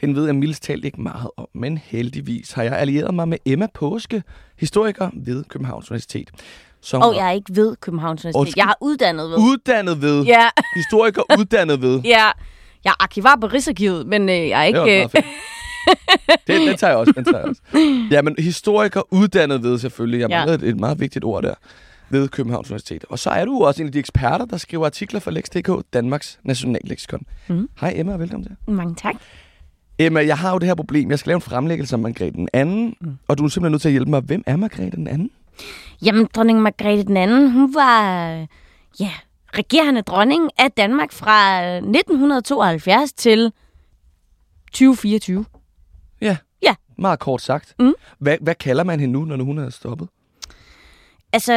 Hende ved jeg mildest talt ikke meget om, men heldigvis har jeg allieret mig med Emma Påske, historiker ved Københavns Universitet. Som Og jeg er ikke ved Københavns Universitet. Undskyld. Jeg er uddannet ved. uddannet ved. Ja, Historiker uddannet ved. ja. Jeg er arkivar på Rigsarkivet, men øh, jeg er Det var ikke... fedt. Det, den tager jeg også, den tager jeg også. Ja, men historiker uddannet ved selvfølgelig. Jeg Ja. manglede et, et meget vigtigt ord der ved Københavns Universitet. Og så er du også en af de eksperter, der skriver artikler for Lex.dk, Danmarks Nationalleksikon. Mhm. Hej Emma, og velkommen til. Mange tak. Emma, jeg har jo det her problem. Jeg skal lave en fremlæggelse om Margrethe den anden, mm. og du er simpelthen nødt til at hjælpe mig. Hvem er Margrethe den anden? Jamen, dronning Margrethe den anden, hun var... øh, Ja, regerende dronning af Danmark fra øh, 1972 til 2024. Ja. Ja. Meget kort sagt. Mm. Hvad, hvad kalder man hende nu, når hun er stoppet? Altså,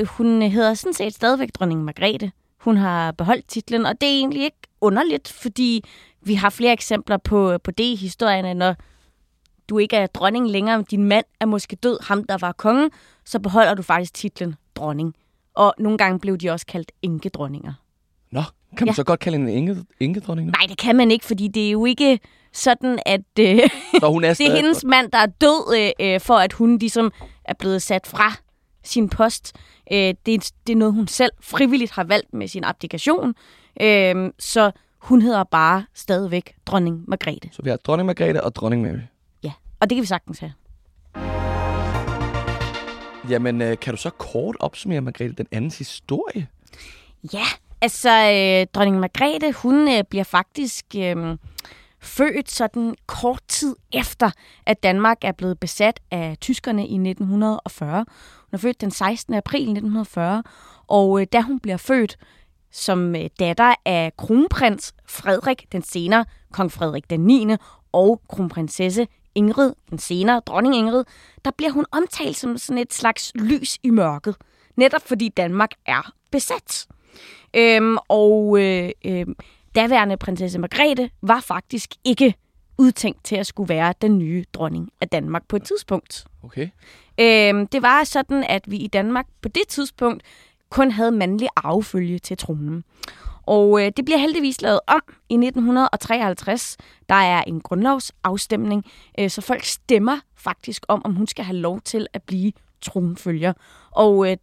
øh, hun hedder sådan set stadigvæk dronning Margrethe. Hun har beholdt titlen, og det er egentlig ikke underligt, fordi vi har flere eksempler på, på det i historien, at når du ikke er dronning længere, din mand er måske død, ham der var kongen, så beholder du faktisk titlen dronning. Og nogle gange blev de også kaldt enkedronninger. Nå, kan man Ja. så godt kalde en enke, enkedronning nu? Nej, det kan man ikke, fordi det er jo ikke sådan, at øh, Så hun er, det er hendes mand, der er død, øh, øh, for at hun ligesom er blevet sat fra sin post. Øh, det, er, det er noget, hun selv frivilligt har valgt med sin abdikation. Øh, så hun hedder bare stadigvæk dronning Margrethe. Så vi har dronning Margrethe og dronning Mary. Ja, og det kan vi sagtens have. Jamen, øh, kan du så kort opsummere Margrethe den andens historie? Ja, altså øh, dronning Margrethe, hun øh, bliver faktisk øh, født sådan kort tid efter, at Danmark er blevet besat af tyskerne i 1940. Hun er født den 16. april 1940, og øh, da hun bliver født som øh, datter af kronprins Frederik den senere, kong Frederik den 9. og kronprinsesse Ingrid, den senere dronning Ingrid, der bliver hun omtalt som sådan et slags lys i mørket. Netop fordi Danmark er besat. Øhm, og øh, øh, daværende prinsesse Margrethe var faktisk ikke udtænkt til at skulle være den nye dronning af Danmark på et tidspunkt. Okay. Øhm, det var sådan, at vi i Danmark på det tidspunkt kun havde mandlig arvefølge til tronen. Og øh, det bliver heldigvis lavet om i 1953. Der er en grundlovsafstemning, øh, så folk stemmer faktisk om, om hun skal have lov til at blive tronfølger. Og øh,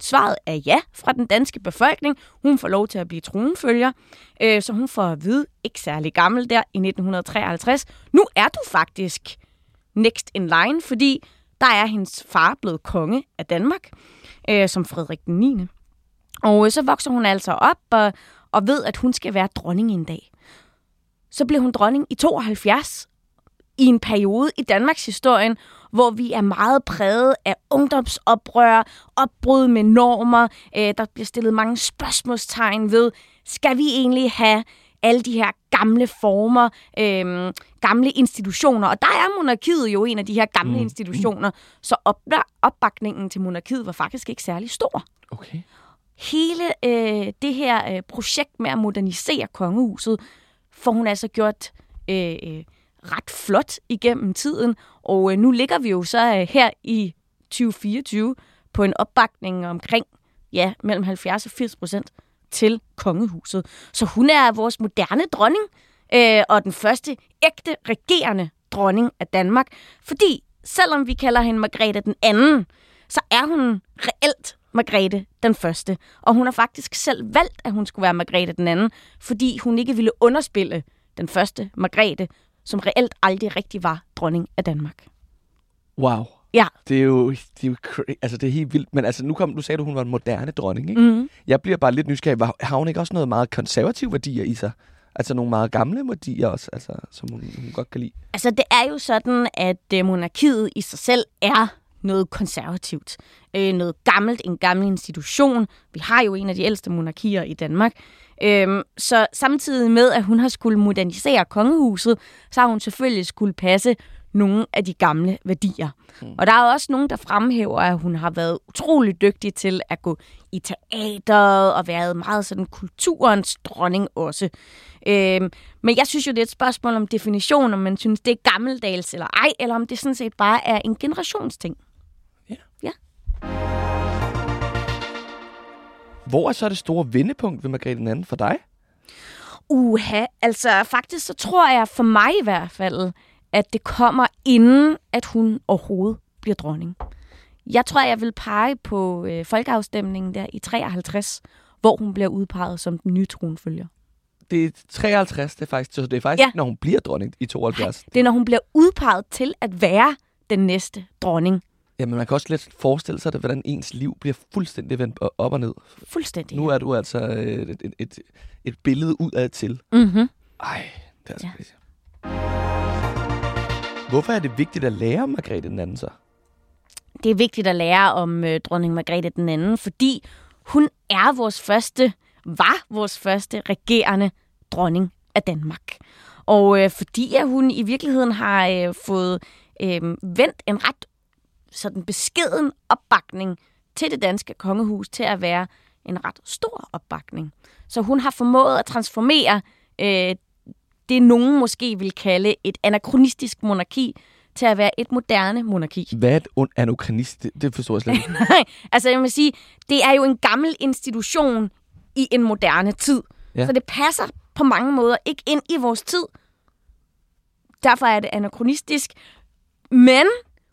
svaret er ja fra den danske befolkning. Hun får lov til at blive tronfølger, øh, så hun får at vide, ikke særlig gammel der i 1953. Nu er du faktisk next in line, fordi der er hendes far blevet konge af Danmark, øh, som Frederik den 9. Og øh, så vokser hun altså op og, og ved, at hun skal være dronning en dag. Så bliver hun dronning i 72, i en periode i Danmarks historien, hvor vi er meget præget af ungdomsoprør, opbrud med normer. Øh, der bliver stillet mange spørgsmålstegn ved, skal vi egentlig have alle de her gamle former, øh, gamle institutioner. Og der er monarkiet jo en af de her gamle mm. institutioner, så op- opbakningen til monarkiet var faktisk ikke særlig stor Okay. hele øh, det her øh, projekt med at modernisere kongehuset, får hun altså gjort øh, øh, ret flot igennem tiden. Og øh, nu ligger vi jo så øh, her i 2024 på en opbakning omkring ja, mellem 70 og 80 procent til kongehuset. Så hun er vores moderne dronning, øh, og den første ægte regerende dronning af Danmark. Fordi selvom vi kalder hende Margrethe den anden, så er hun reelt Margrethe den første. Og hun har faktisk selv valgt, at hun skulle være Margrethe den anden, fordi hun ikke ville underspille den første Margrethe, som reelt aldrig rigtig var dronning af Danmark. Wow. Ja. Det er jo, det er jo cra- altså det er helt vildt. Men altså nu kom, du sagde, at hun var en moderne dronning, ikke? Mm. Jeg bliver bare lidt nysgerrig. Var- Har hun ikke også noget meget konservative værdier i sig? Altså nogle meget gamle værdier også, altså, som hun, hun godt kan lide. Altså, det er jo sådan, at øh, monarkiet i sig selv er noget konservativt. Øh, noget gammelt, en gammel institution. Vi har jo en af de ældste monarkier i Danmark. Øhm, så samtidig med, at hun har skulle modernisere kongehuset, så har hun selvfølgelig skulle passe nogle af de gamle værdier. Mm. Og der er også nogen, der fremhæver, at hun har været utrolig dygtig til at gå i teateret og været meget sådan kulturens dronning også. Øhm, men jeg synes jo, det er et spørgsmål om definition, om man synes, det er gammeldags eller ej, eller om det sådan set bare er en generationsting. Ja. Ja. Hvor er så det store vendepunkt ved Margrethe den anden for dig? Uha, altså faktisk så tror jeg for mig i hvert fald, at det kommer inden, at hun overhovedet bliver dronning. Jeg tror, jeg vil pege på øh, folkeafstemningen der i 53, hvor hun bliver udpeget som den nye tronfølger. Det er 53, det er faktisk, så det er faktisk Ja. når hun bliver dronning i 72. Det er, når hun bliver udpeget til at være den næste dronning. Jamen, man kan også lidt forestille sig, det, hvordan ens liv bliver fuldstændig vendt op og ned. Fuldstændig. Nu er du altså et, et, et, et billede udad til. Mm-hmm. Ej, det er altså Ja. Hvorfor er det vigtigt at lære om Margrethe den anden så? Det er vigtigt at lære om øh, dronning Margrethe den anden, fordi hun er vores første, var vores første regerende dronning af Danmark. Og øh, fordi at hun i virkeligheden har øh, fået øh, vendt en ret sådan beskeden opbakning til det danske kongehus til at være en ret stor opbakning. Så hun har formået at transformere øh, det, nogen måske vil kalde et anachronistisk monarki til at være et moderne monarki. Hvad er et ond anokranist? Det, forstår jeg slet ikke. Nej, altså jeg vil sige, det er jo en gammel institution i en moderne tid. Ja. Så det passer på mange måder ikke ind i vores tid. Derfor er det anachronistisk. Men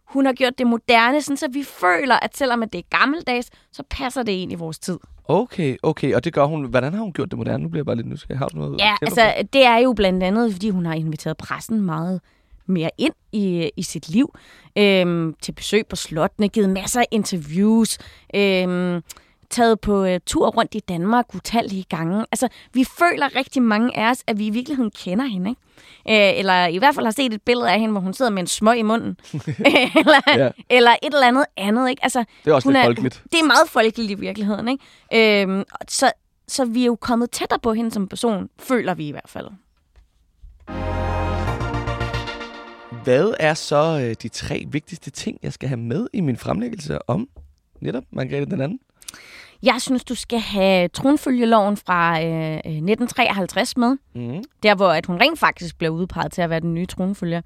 hun har gjort det moderne, sådan så vi føler, at selvom det er gammeldags, så passer det ind i vores tid. Okay, okay. Og det gør hun. Hvordan har hun gjort det moderne? Nu bliver jeg bare lidt nysgerrig. Har du noget? Ja, altså det er jo blandt andet, fordi hun har inviteret pressen meget mere ind i, i sit liv. Øhm, til besøg på slottene, givet masser af interviews, øhm, taget på øh, tur rundt i Danmark utallige gange. Altså, vi føler rigtig mange af os, at vi i virkeligheden kender hende, ikke? Øh, eller i hvert fald har set et billede af hende, hvor hun sidder med en smøg i munden. eller, Ja. eller et eller andet andet, ikke? Altså, Det er også lidt folkeligt. Det er meget folkeligt i virkeligheden, ikke? Øhm, så, så vi er jo kommet tættere på hende som person, føler vi i hvert fald. Hvad er så øh, de tre vigtigste ting, jeg skal have med i min fremlæggelse om netop Margrethe den anden? Jeg synes, du skal have tronfølgeloven fra øh, øh, 1953 med. Mm. Der, hvor at hun rent faktisk bliver udpeget til at være den nye tronfølger.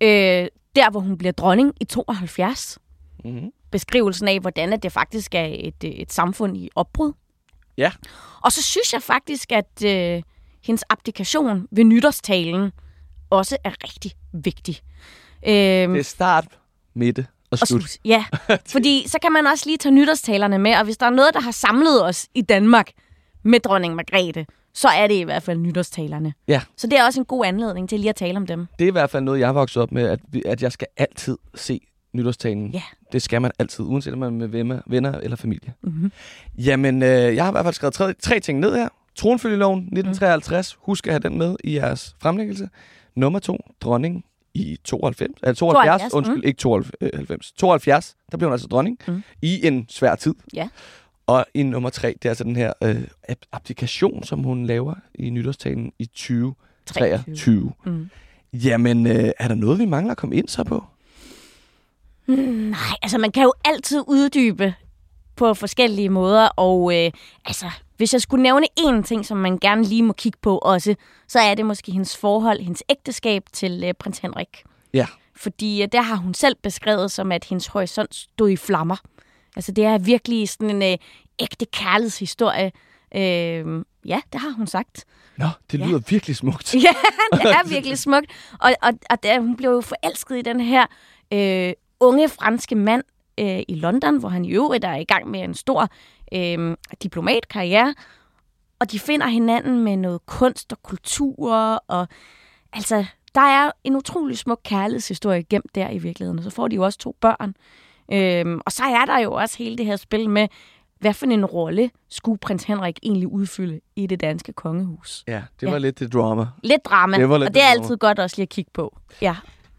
Øh, der, hvor hun bliver dronning i 72. Mm. Beskrivelsen af, hvordan det faktisk er et, øh, et samfund i opbrud. Ja. Og så synes jeg faktisk, at øh, hendes abdikation ved nytårstalen også er rigtig vigtig. Øhm, Det er start, midte og og slut. slut. Ja, fordi så kan man også lige tage nytårstalerne med, og hvis der er noget, der har samlet os i Danmark med dronning Margrethe, så er det i hvert fald nytårstalerne. Ja. Så det er også en god anledning til lige at tale om dem. Det er i hvert fald noget, jeg har vokset op med, at, at jeg skal altid se nytårstalen. Ja. Det skal man altid, uanset om man er med venner, venner eller familie. Mm-hmm. Jamen, øh, jeg har i hvert fald skrevet tre, tre ting ned her. Tronfølgeloven 1953. Husk at have den med i jeres fremlæggelse. Nummer to, dronning i 92, altså 72, 72, undskyld, mm. ikke 92, 72, der blev hun altså dronning Mm. i en svær tid. Ja. Og i nummer tre, det er altså den her øh, abdikation, som hun laver i nytårstalen i 2023. Mm. Jamen, øh, er der noget, vi mangler at komme ind så på? Nej, altså man kan jo altid uddybe på forskellige måder, og øh, altså, hvis jeg skulle nævne én ting, som man gerne lige må kigge på også, så er det måske hendes forhold, hendes ægteskab til øh, prins Henrik. Ja. Fordi øh, der har hun selv beskrevet som, at hendes horisont stod i flammer. Altså det er virkelig sådan en øh, ægte kærlighedshistorie. Øh, ja, det har hun sagt. Nå, det Ja. lyder virkelig smukt. Ja, det er virkelig smukt. Og, og, og der, hun blev jo forelsket i den her øh, unge franske mand øh, i London, hvor han i øvrigt er i gang med en stor øh, diplomatkarriere. Og de finder hinanden med noget kunst og kultur. Og altså, der er en utrolig smuk kærlighedshistorie gemt der i virkeligheden. Og så får de jo også to børn. Øhm, og så er der jo også hele det her spil med, hvad for en rolle skulle prins Henrik egentlig udfylde i det danske kongehus. Ja, det Ja. var lidt det drama. Lidt drama, Det var lidt og det er drama. altid godt også lige at kigge på. Ja,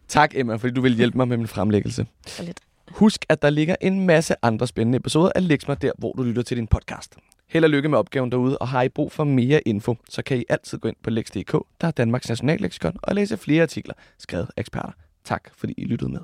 Tak, Emma, fordi du vil hjælpe mig med min fremlæggelse. så lidt. Husk, at der ligger en masse andre spændende episoder af Lexma der, hvor du lytter til din podcast. Held og lykke med opgaven derude, og har I brug for mere info, så kan I altid gå ind på lex.dk, der er Danmarks nationalleksikon, og læse flere artikler skrevet af eksperter. Tak fordi I lyttede med.